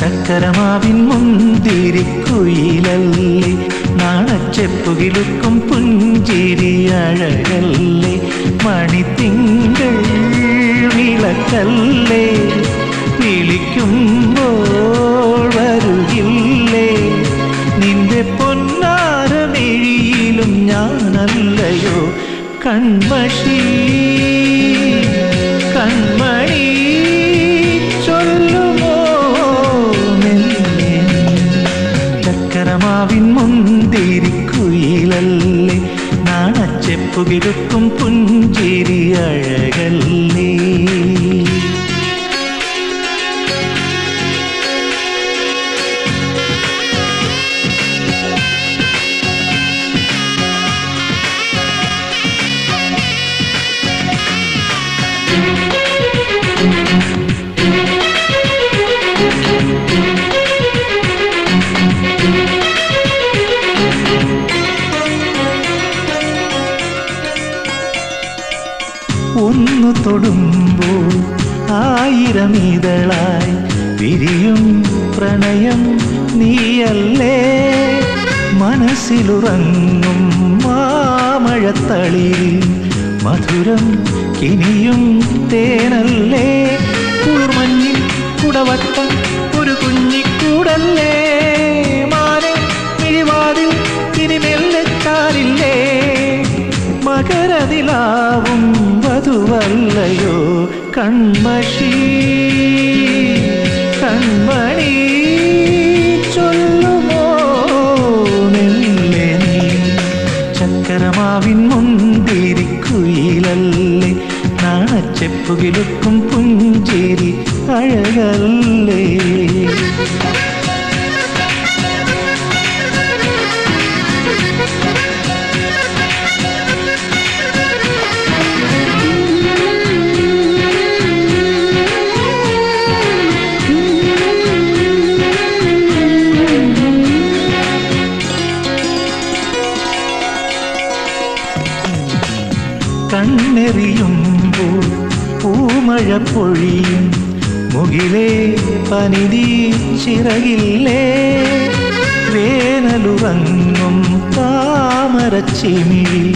ചക്കരമാവിൻ മുന്തിരിക്കുയിലല്ലേ നാണച്ചെപ്പുകിലുക്കും പുഞ്ചിരി അഴകല്ലേ? മണിത്തിങ്കൾ വിളക്കല്ലേ? വിളിക്കുമ്പോൾ വരുകില്ലേ? നിന്റെ പൊന്നാരമെഴിയിലും ഞാനല്ലയോ? കൺമഷി ചക്കരമാവിൻ മുന്തിരിക്കുയിലല്ലേ? നാണച്ചെപ്പുകിടുക്കും പുഞ്ചിരി അഴകല്ലേ ഒന്നു തൊടുമ്പോൾ ആയിരം ഇതളായി വിരിയും പ്രണയം നീയല്ലേ? മനസ്സിലുറങ്ങും മാമഴത്തളി മധുരം കിനിയും തേനല്ലേ? കുളിർമഞ്ഞിൽ കുടവട്ടം ഒരു കുഞ്ഞിക്കൂടല്ലേ? മാനെ മിഴിവാതിൽ ഇനി മെല്ലെച്ചാലില്ലേ മകരതിലാവും വധുവല്ലയോ കൺമഷി കൺമണി ചൊല്ലുമോ മെല്ലെ നീ ചക്കരമാവിൻ മുന്തിരിക്കുയിലല്ലേ? നാണച്ചെപ്പുകിലുക്കും പുഞ്ചിരി അഴകല്ലേ? കണ്ണെറിയുമ്പോൾ പൂമഴ പൊഴിയും. മുകിലേ പനിതീ ചിറകില്ലേ? വേനലുറങ്ങും താമരച്ചിമിഴി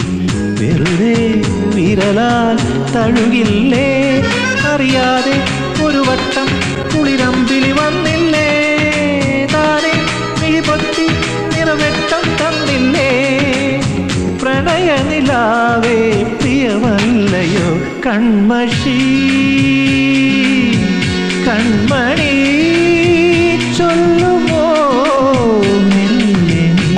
വെറുതെ വിരലാൽ തഴുകില്ലേ? അറിയാതെ ഒരു വട്ടം കുളിരമ്പിളി വന്നില്ലേ? താനെ നിറവെട്ടം തന്നില്ലേ? പ്രണയനിലാവേ പ്രിയമല്ലയോ കൺമഷി? കൺമണി ചൊല്ലുമോ മെല്ലെ നീ?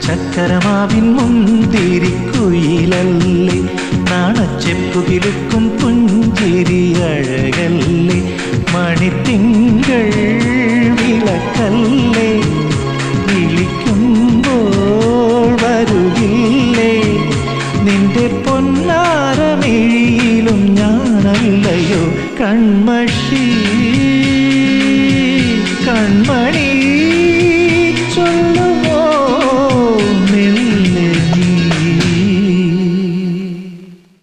ചക്കരമാവിൻ മുന്തിരിക്കുയിലല്ലേ? നാണച്ചെപ്പുകിലുക്കും പുഞ്ചിരി അഴകല്ലേ? മണിത്തിങ്കൾ വിളക്കല്ലേ? വിളിക്കുമ്പോൾ വരുകില്ലേ? പൊന്നാരമിഴിയിലും ഞാനല്ലയോ കൺമഷി